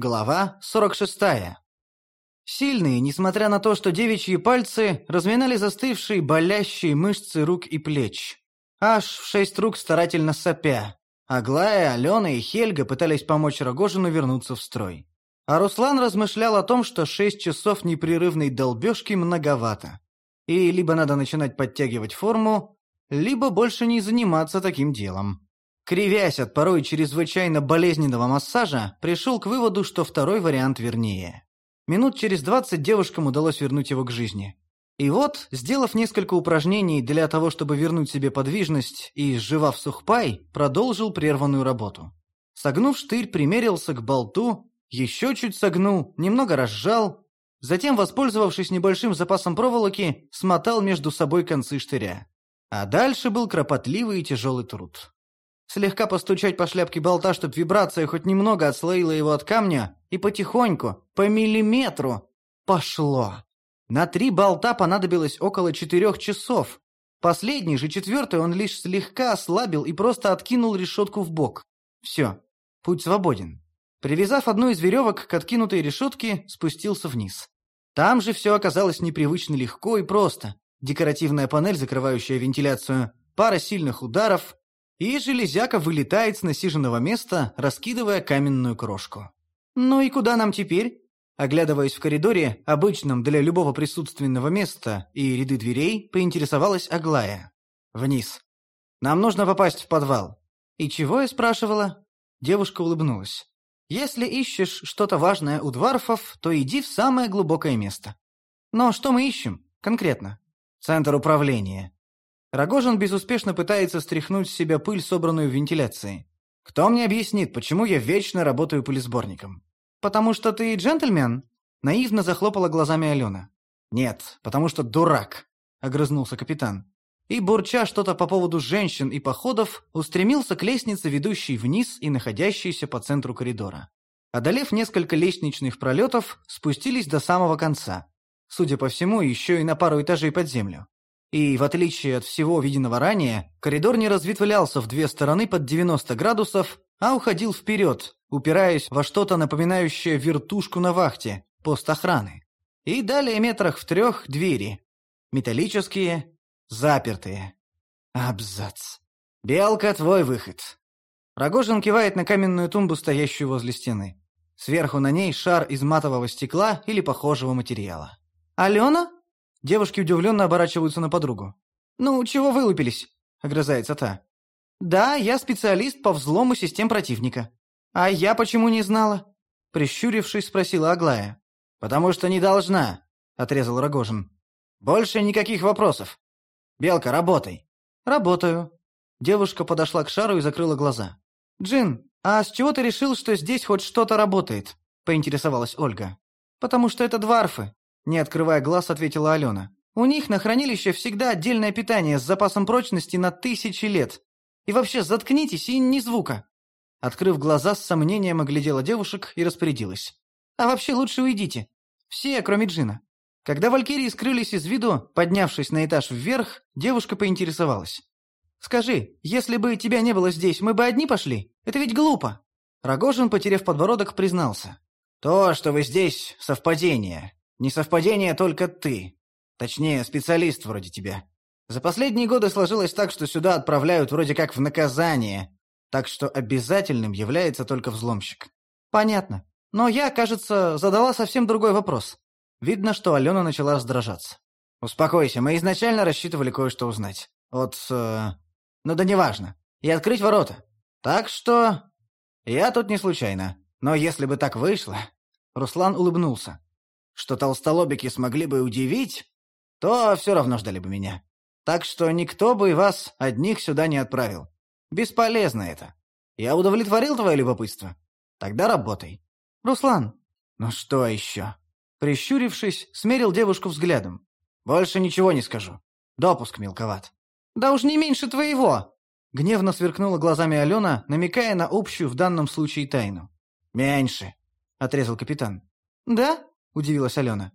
Глава 46. Сильные, несмотря на то, что девичьи пальцы разминали застывшие болящие мышцы рук и плеч. Аж в шесть рук старательно сопя. Аглая, Алена и Хельга пытались помочь Рогожину вернуться в строй. А Руслан размышлял о том, что шесть часов непрерывной долбежки многовато. И либо надо начинать подтягивать форму, либо больше не заниматься таким делом. Кривясь от порой чрезвычайно болезненного массажа, пришел к выводу, что второй вариант вернее. Минут через двадцать девушкам удалось вернуть его к жизни. И вот, сделав несколько упражнений для того, чтобы вернуть себе подвижность и, сживав сухпай, продолжил прерванную работу. Согнув штырь, примерился к болту, еще чуть согнул, немного разжал, затем, воспользовавшись небольшим запасом проволоки, смотал между собой концы штыря. А дальше был кропотливый и тяжелый труд слегка постучать по шляпке болта, чтобы вибрация хоть немного отслоила его от камня, и потихоньку, по миллиметру, пошло. На три болта понадобилось около четырех часов. Последний же, четвертый, он лишь слегка ослабил и просто откинул решетку в бок. Все, путь свободен. Привязав одну из веревок к откинутой решетке, спустился вниз. Там же все оказалось непривычно легко и просто. Декоративная панель, закрывающая вентиляцию, пара сильных ударов, и железяка вылетает с насиженного места, раскидывая каменную крошку. «Ну и куда нам теперь?» Оглядываясь в коридоре, обычном для любого присутственного места и ряды дверей, поинтересовалась Аглая. «Вниз. Нам нужно попасть в подвал». «И чего я спрашивала?» Девушка улыбнулась. «Если ищешь что-то важное у дварфов, то иди в самое глубокое место». «Но что мы ищем, конкретно?» «Центр управления. Рогожин безуспешно пытается стряхнуть с себя пыль, собранную в вентиляции. «Кто мне объяснит, почему я вечно работаю пылесборником?» «Потому что ты джентльмен?» Наивно захлопала глазами Алена. «Нет, потому что дурак», — огрызнулся капитан. И, бурча что-то по поводу женщин и походов, устремился к лестнице, ведущей вниз и находящейся по центру коридора. Одолев несколько лестничных пролетов, спустились до самого конца. Судя по всему, еще и на пару этажей под землю. И, в отличие от всего виденного ранее, коридор не разветвлялся в две стороны под 90 градусов, а уходил вперед, упираясь во что-то напоминающее вертушку на вахте, пост охраны. И далее метрах в трех двери. Металлические, запертые. Абзац. «Белка, твой выход». Рогожин кивает на каменную тумбу, стоящую возле стены. Сверху на ней шар из матового стекла или похожего материала. «Алена?» Девушки удивленно оборачиваются на подругу. «Ну, чего вылупились?» — огрызается та. «Да, я специалист по взлому систем противника». «А я почему не знала?» Прищурившись, спросила Аглая. «Потому что не должна», — отрезал Рогожин. «Больше никаких вопросов. Белка, работай». «Работаю». Девушка подошла к шару и закрыла глаза. «Джин, а с чего ты решил, что здесь хоть что-то работает?» — поинтересовалась Ольга. «Потому что это дварфы. Не открывая глаз, ответила Алена. «У них на хранилище всегда отдельное питание с запасом прочности на тысячи лет. И вообще, заткнитесь и ни звука». Открыв глаза, с сомнением оглядела девушек и распорядилась. «А вообще лучше уйдите. Все, кроме Джина». Когда валькирии скрылись из виду, поднявшись на этаж вверх, девушка поинтересовалась. «Скажи, если бы тебя не было здесь, мы бы одни пошли? Это ведь глупо!» Рогожин, потеряв подбородок, признался. «То, что вы здесь, совпадение. Несовпадение только ты. Точнее, специалист вроде тебя. За последние годы сложилось так, что сюда отправляют вроде как в наказание. Так что обязательным является только взломщик. Понятно. Но я, кажется, задала совсем другой вопрос. Видно, что Алена начала раздражаться. «Успокойся, мы изначально рассчитывали кое-что узнать. От... Э... Ну да неважно. И открыть ворота. Так что... Я тут не случайно. Но если бы так вышло...» Руслан улыбнулся что толстолобики смогли бы удивить, то все равно ждали бы меня. Так что никто бы вас одних сюда не отправил. Бесполезно это. Я удовлетворил твое любопытство? Тогда работай. Руслан. Ну что еще? Прищурившись, смерил девушку взглядом. Больше ничего не скажу. Допуск мелковат. Да уж не меньше твоего. Гневно сверкнула глазами Алена, намекая на общую в данном случае тайну. «Меньше», — отрезал капитан. «Да? — удивилась Алена.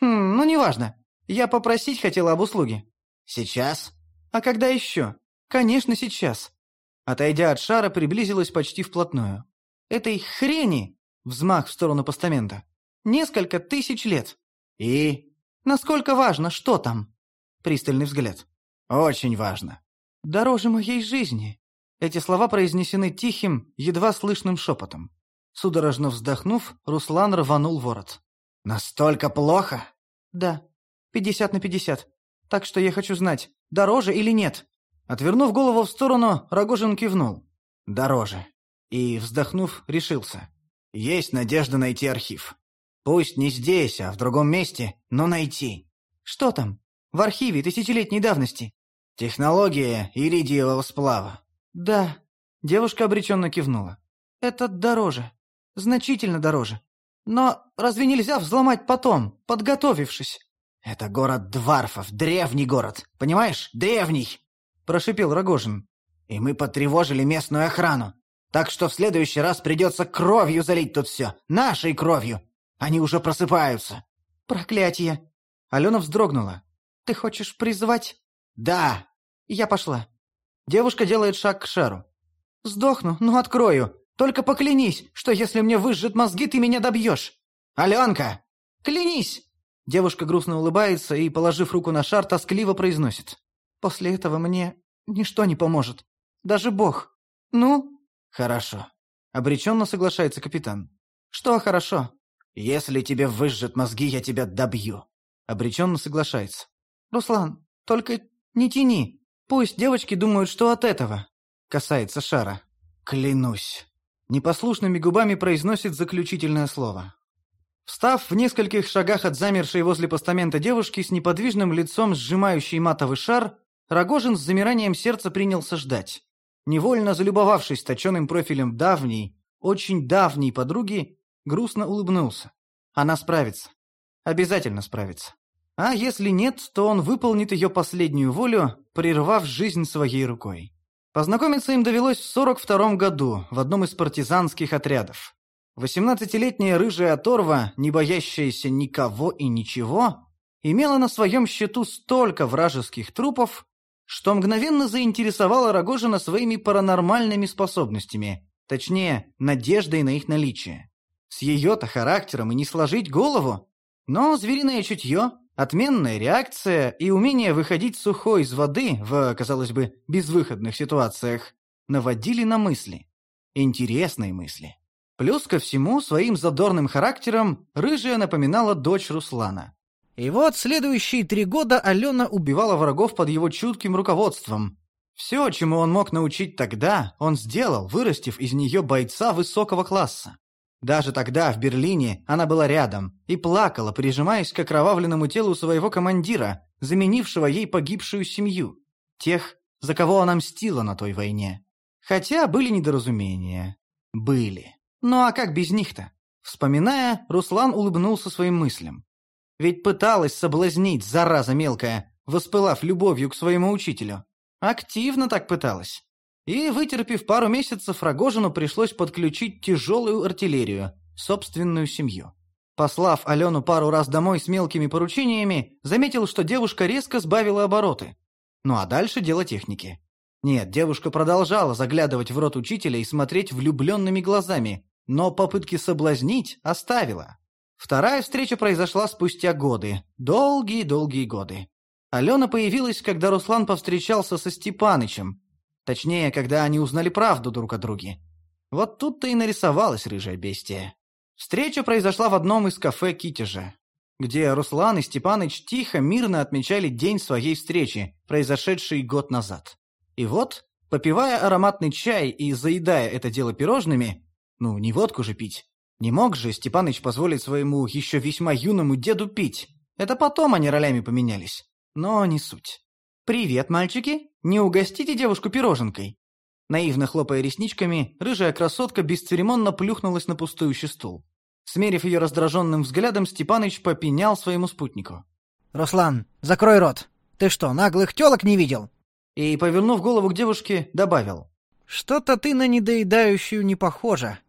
«Хм, ну неважно. Я попросить хотела об услуге». «Сейчас?» «А когда еще?» «Конечно, сейчас». Отойдя от шара, приблизилась почти вплотную. «Этой хрени!» — Взмах в сторону постамента. «Несколько тысяч лет». «И?» «Насколько важно, что там?» Пристальный взгляд. «Очень важно». «Дороже моей жизни». Эти слова произнесены тихим, едва слышным шепотом. Судорожно вздохнув, Руслан рванул ворот. «Настолько плохо?» «Да. Пятьдесят на пятьдесят. Так что я хочу знать, дороже или нет?» Отвернув голову в сторону, Рогожин кивнул. «Дороже». И, вздохнув, решился. «Есть надежда найти архив. Пусть не здесь, а в другом месте, но найти». «Что там? В архиве тысячелетней давности?» «Технология иридиевого сплава». «Да». Девушка обреченно кивнула. «Это дороже. Значительно дороже. Но разве нельзя взломать потом, подготовившись?» «Это город Дварфов, древний город, понимаешь? Древний!» Прошипел Рогожин. «И мы потревожили местную охрану. Так что в следующий раз придется кровью залить тут все. Нашей кровью. Они уже просыпаются». «Проклятие!» Алена вздрогнула. «Ты хочешь призвать?» «Да!» Я пошла. Девушка делает шаг к шару. «Сдохну, но открою. Только поклянись, что если мне выжжет мозги, ты меня добьешь!» «Аленка!» «Клянись!» Девушка грустно улыбается и, положив руку на шар, тоскливо произносит. «После этого мне ничто не поможет. Даже Бог. Ну?» «Хорошо». Обреченно соглашается капитан. «Что хорошо?» «Если тебе выжжет мозги, я тебя добью». Обреченно соглашается. «Руслан, только не тяни. Пусть девочки думают, что от этого». Касается шара. «Клянусь». Непослушными губами произносит заключительное слово. Встав в нескольких шагах от замершей возле постамента девушки с неподвижным лицом, сжимающей матовый шар, Рогожин с замиранием сердца принялся ждать. Невольно залюбовавшись точеным профилем давней, очень давней подруги, грустно улыбнулся. Она справится. Обязательно справится. А если нет, то он выполнит ее последнюю волю, прервав жизнь своей рукой. Познакомиться им довелось в 42 году в одном из партизанских отрядов. Восемнадцатилетняя рыжая оторва, не боящаяся никого и ничего, имела на своем счету столько вражеских трупов, что мгновенно заинтересовала Рогожина своими паранормальными способностями, точнее, надеждой на их наличие. С ее-то характером и не сложить голову, но звериное чутье, отменная реакция и умение выходить сухой из воды в, казалось бы, безвыходных ситуациях наводили на мысли. Интересные мысли. Плюс ко всему, своим задорным характером рыжая напоминала дочь Руслана. И вот следующие три года Алена убивала врагов под его чутким руководством. Все, чему он мог научить тогда, он сделал, вырастив из нее бойца высокого класса. Даже тогда, в Берлине, она была рядом и плакала, прижимаясь к окровавленному телу своего командира, заменившего ей погибшую семью. Тех, за кого она мстила на той войне. Хотя были недоразумения. Были. Ну а как без них-то? Вспоминая, Руслан улыбнулся своим мыслям. Ведь пыталась соблазнить, зараза мелкая, воспылав любовью к своему учителю. Активно так пыталась. И, вытерпев пару месяцев, Рогожину пришлось подключить тяжелую артиллерию, собственную семью. Послав Алену пару раз домой с мелкими поручениями, заметил, что девушка резко сбавила обороты. Ну а дальше дело техники. Нет, девушка продолжала заглядывать в рот учителя и смотреть влюбленными глазами, но попытки соблазнить оставила. Вторая встреча произошла спустя годы, долгие-долгие годы. Алена появилась, когда Руслан повстречался со Степанычем, точнее, когда они узнали правду друг о друге. Вот тут-то и нарисовалась рыжая бестия. Встреча произошла в одном из кафе Китежа, где Руслан и Степаныч тихо, мирно отмечали день своей встречи, произошедший год назад. И вот, попивая ароматный чай и заедая это дело пирожными, ну, не водку же пить. Не мог же Степаныч позволить своему еще весьма юному деду пить. Это потом они ролями поменялись. Но не суть. «Привет, мальчики! Не угостите девушку пироженкой?» Наивно хлопая ресничками, рыжая красотка бесцеремонно плюхнулась на пустующий стул. Смерив ее раздраженным взглядом, Степаныч попенял своему спутнику. «Руслан, закрой рот! Ты что, наглых телок не видел?» И, повернув голову к девушке, добавил. «Что-то ты на недоедающую не похожа.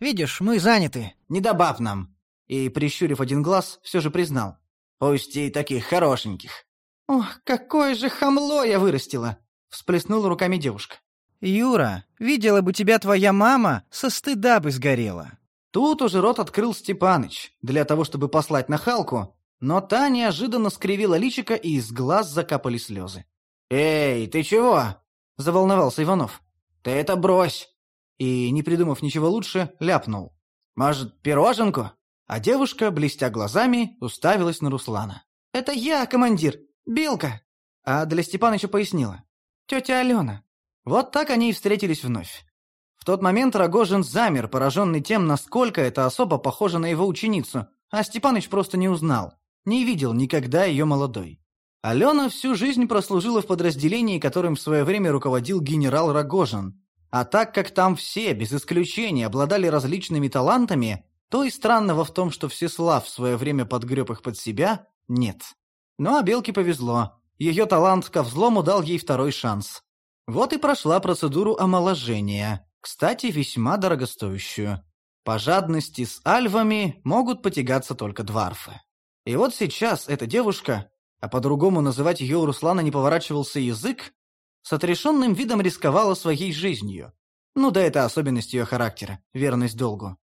Видишь, мы заняты. Не добавь нам. И, прищурив один глаз, все же признал. Пусть и таких хорошеньких. Ох, какое же хамло я вырастила! Всплеснула руками девушка. Юра, видела бы тебя твоя мама, со стыда бы сгорела. Тут уже рот открыл Степаныч, для того, чтобы послать на Халку, но та неожиданно скривила личико, и из глаз закапали слезы. «Эй, ты чего?» — заволновался Иванов. «Ты это брось!» И, не придумав ничего лучше, ляпнул. «Может, пироженку?» А девушка, блестя глазами, уставилась на Руслана. «Это я, командир! Белка!» А для Степаныча пояснила. «Тетя Алена». Вот так они и встретились вновь. В тот момент Рогожин замер, пораженный тем, насколько эта особа похожа на его ученицу, а Степаныч просто не узнал, не видел никогда ее молодой. Алена всю жизнь прослужила в подразделении, которым в свое время руководил генерал Рогожин. А так как там все, без исключения, обладали различными талантами, то и странного в том, что Всеслав в свое время подгреб их под себя, нет. Ну а Белке повезло. Ее талант ко взлому дал ей второй шанс. Вот и прошла процедуру омоложения, кстати, весьма дорогостоящую. По жадности с альвами могут потягаться только дварфы. И вот сейчас эта девушка, а по-другому называть ее у Руслана не поворачивался язык, с отрешенным видом рисковала своей жизнью. Ну да это особенность ее характера, верность долгу.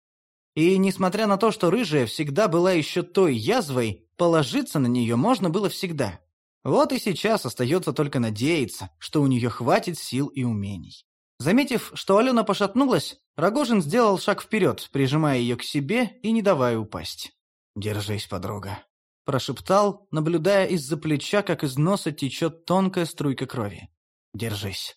И несмотря на то, что рыжая всегда была еще той язвой, положиться на нее можно было всегда. Вот и сейчас остается только надеяться, что у нее хватит сил и умений. Заметив, что Алена пошатнулась, Рогожин сделал шаг вперед, прижимая ее к себе и не давая упасть. «Держись, подруга», — прошептал, наблюдая из-за плеча, как из носа течет тонкая струйка крови. «Держись».